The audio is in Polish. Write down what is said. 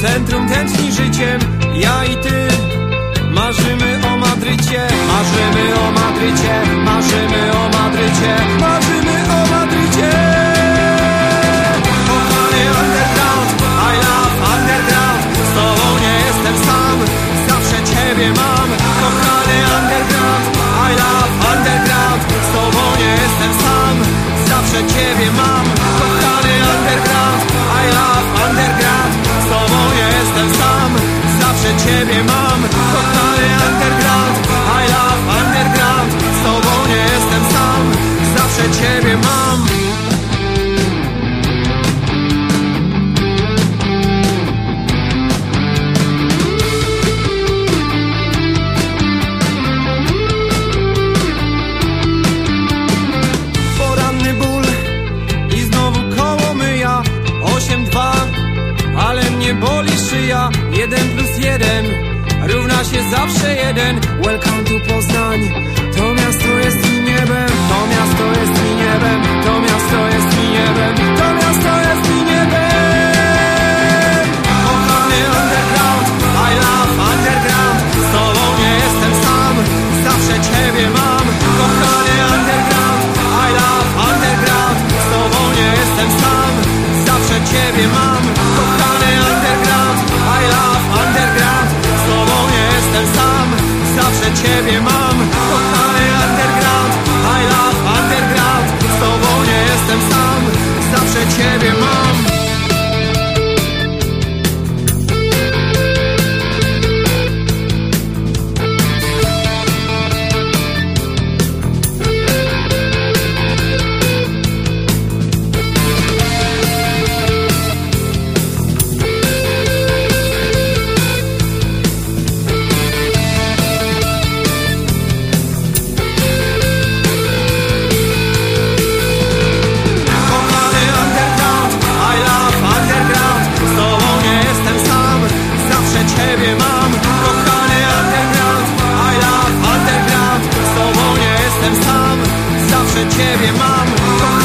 Centrum tętni życiem, ja i ty Marzymy o Madrycie, marzymy o Madrycie, marzymy o Jeden plus jeden równa się zawsze jeden. Welcome to że ciebie mam.